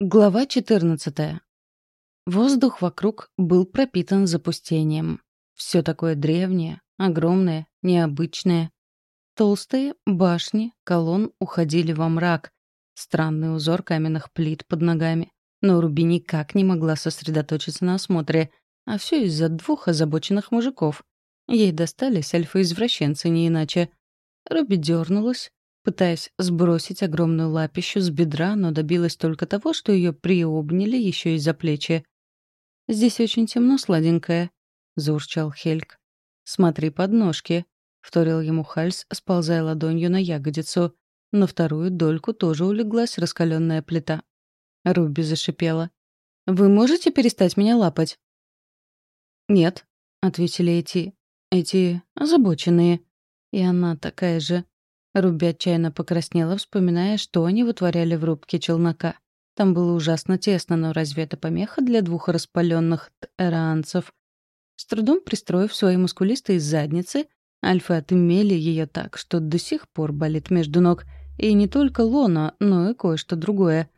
Глава 14. Воздух вокруг был пропитан запустением. Все такое древнее, огромное, необычное. Толстые башни колонн уходили во мрак. Странный узор каменных плит под ногами. Но Руби никак не могла сосредоточиться на осмотре, а все из-за двух озабоченных мужиков. Ей достались альфа-извращенцы, не иначе. Руби дернулась, пытаясь сбросить огромную лапищу с бедра, но добилась только того, что ее приобняли еще и за плечи. «Здесь очень темно, сладенькая», — заурчал Хельк. «Смотри под ножки», — вторил ему Хальс, сползая ладонью на ягодицу. На вторую дольку тоже улеглась раскаленная плита. Руби зашипела. «Вы можете перестать меня лапать?» «Нет», — ответили эти... эти озабоченные. И она такая же. Руби отчаянно покраснела, вспоминая, что они вытворяли в рубке челнока. Там было ужасно тесно, но разве это помеха для двух распаленных эранцев? С трудом пристроив свои мускулистые задницы, альфа отымели ее так, что до сих пор болит между ног. И не только лона, но и кое-что другое.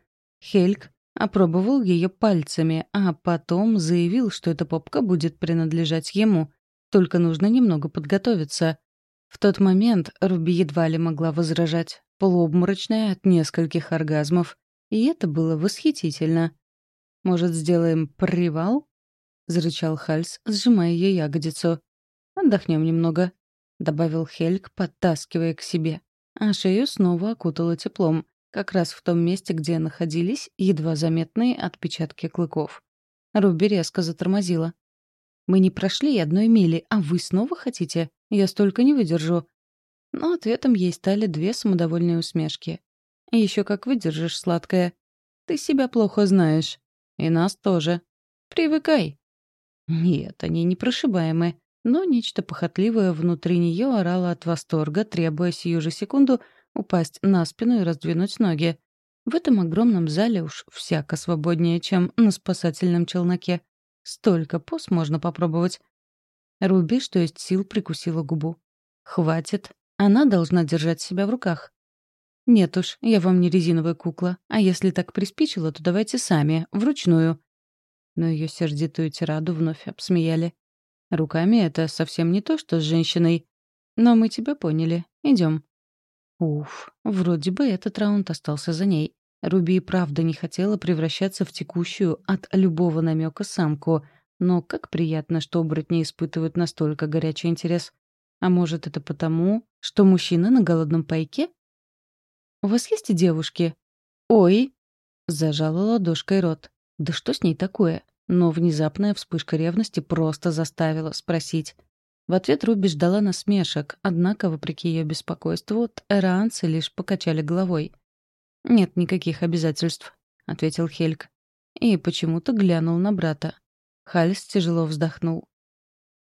Хельк опробовал ее пальцами, а потом заявил, что эта попка будет принадлежать ему. Только нужно немного подготовиться. В тот момент Руби едва ли могла возражать, полуобморочная от нескольких оргазмов. И это было восхитительно. «Может, сделаем привал?» — зарычал Хальс, сжимая ее ягодицу. «Отдохнем немного», — добавил Хельк, подтаскивая к себе. А шею снова окутало теплом, как раз в том месте, где находились едва заметные отпечатки клыков. Руби резко затормозила. «Мы не прошли одной мили, а вы снова хотите?» Я столько не выдержу. Но ответом ей стали две самодовольные усмешки. Еще как выдержишь, сладкая. Ты себя плохо знаешь. И нас тоже. Привыкай. Нет, они непрошибаемы. Но нечто похотливое внутри нее орало от восторга, требуя сию же секунду упасть на спину и раздвинуть ноги. В этом огромном зале уж всяко свободнее, чем на спасательном челноке. Столько поз можно попробовать. Руби, что есть сил, прикусила губу. «Хватит. Она должна держать себя в руках». «Нет уж, я вам не резиновая кукла. А если так приспичило, то давайте сами, вручную». Но ее сердитую тираду вновь обсмеяли. «Руками это совсем не то, что с женщиной. Но мы тебя поняли. Идем. Уф, вроде бы этот раунд остался за ней. Руби и правда не хотела превращаться в текущую от любого намека самку — но как приятно, что оборотни испытывают настолько горячий интерес. А может, это потому, что мужчина на голодном пайке? «У вас есть девушки?» «Ой!» — зажала ладошкой рот. «Да что с ней такое?» Но внезапная вспышка ревности просто заставила спросить. В ответ Руби ждала насмешек, однако, вопреки ее беспокойству, эраанцы лишь покачали головой. «Нет никаких обязательств», — ответил Хельк. И почему-то глянул на брата. Хальс тяжело вздохнул.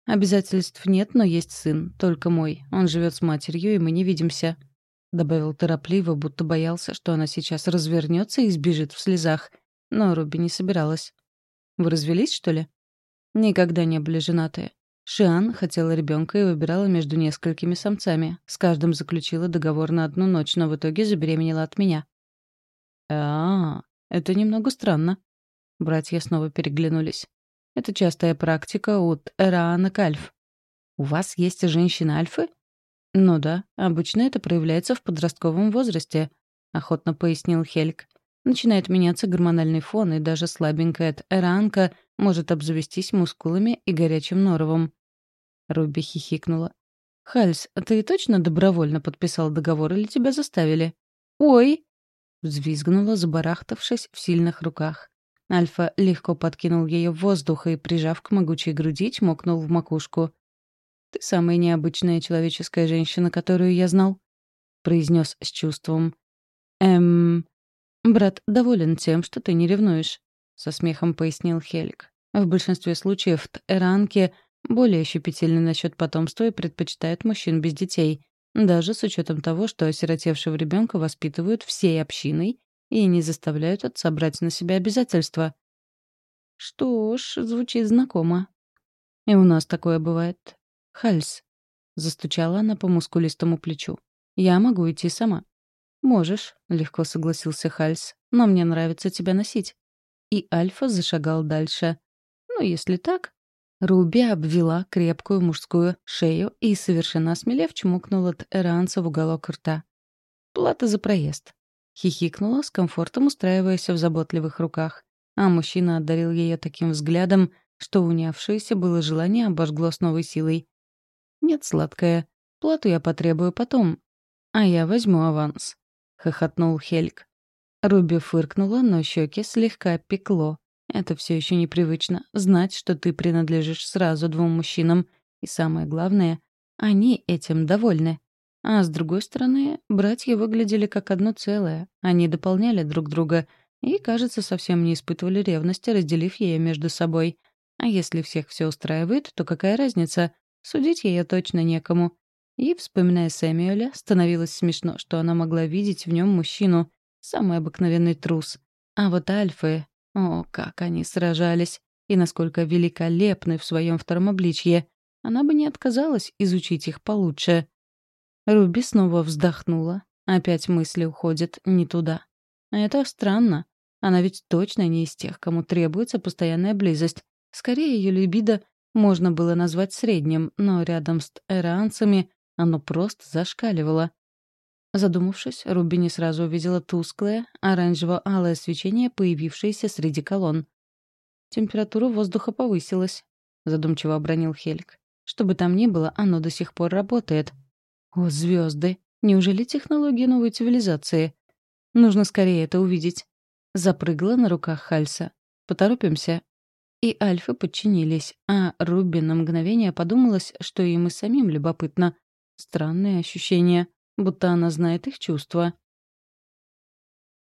«Обязательств нет, но есть сын, только мой. Он живет с матерью, и мы не видимся», — добавил торопливо, будто боялся, что она сейчас развернется и сбежит в слезах. Но Руби не собиралась. «Вы развелись, что ли?» «Никогда не были женаты. Шиан хотела ребенка и выбирала между несколькими самцами. С каждым заключила договор на одну ночь, но в итоге забеременела от меня». «А, -а это немного странно». Братья снова переглянулись. Это частая практика от Эраана Кальф. У вас есть женщины-альфы? Ну да, обычно это проявляется в подростковом возрасте, охотно пояснил Хельк. Начинает меняться гормональный фон, и даже слабенькая эранка может обзавестись мускулами и горячим норовом. Руби хихикнула. «Хальс, ты точно добровольно подписал договор или тебя заставили?» «Ой!» — взвизгнула, забарахтавшись в сильных руках. Альфа легко подкинул ее в воздух и, прижав к могучей груди, чмокнул в макушку. «Ты самая необычная человеческая женщина, которую я знал», — произнес с чувством. «Эм... Брат доволен тем, что ты не ревнуешь», — со смехом пояснил Хелик. «В большинстве случаев эранки более щепетильны насчет потомства и предпочитают мужчин без детей, даже с учетом того, что осиротевшего ребенка воспитывают всей общиной и не заставляют отца брать на себя обязательства. Что ж, звучит знакомо. И у нас такое бывает. Хальс. Застучала она по мускулистому плечу. Я могу идти сама. «Можешь», — легко согласился Хальс. «Но мне нравится тебя носить». И Альфа зашагал дальше. «Ну, если так...» Руби обвела крепкую мужскую шею и, совершенно осмелев, чмокнула Эранца в уголок рта. «Плата за проезд», — хихикнула, с комфортом устраиваясь в заботливых руках. А мужчина одарил ее таким взглядом, что унявшееся было желание обожгло с новой силой. «Нет, сладкая, плату я потребую потом, а я возьму аванс», — хохотнул Хельк. Руби фыркнула, но щеки слегка пекло. Это все еще непривычно — знать, что ты принадлежишь сразу двум мужчинам. И самое главное, они этим довольны. А с другой стороны, братья выглядели как одно целое. Они дополняли друг друга и, кажется, совсем не испытывали ревности, разделив ее между собой. А если всех все устраивает, то какая разница? Судить ее точно некому. И, вспоминая Сэмюэля, становилось смешно, что она могла видеть в нем мужчину, самый обыкновенный трус. А вот альфы, о, как они сражались, и насколько великолепны в своем втором обличье. Она бы не отказалась изучить их получше. Руби снова вздохнула. Опять мысли уходят не туда. Это странно. Она ведь точно не из тех, кому требуется постоянная близость. Скорее, ее либидо можно было назвать средним, но рядом с эранцами оно просто зашкаливало. Задумавшись, Руби не сразу увидела тусклое, оранжево-алое свечение, появившееся среди колонн. «Температура воздуха повысилась», — задумчиво обронил Хельк. «Что бы там ни было, оно до сих пор работает». «О, звезды! Неужели технологии новой цивилизации? Нужно скорее это увидеть». Запрыгла на руках Хальса. «Поторопимся». И альфы подчинились, а Руби на мгновение подумалось, что им и самим любопытно. Странное ощущение будто она знает их чувства.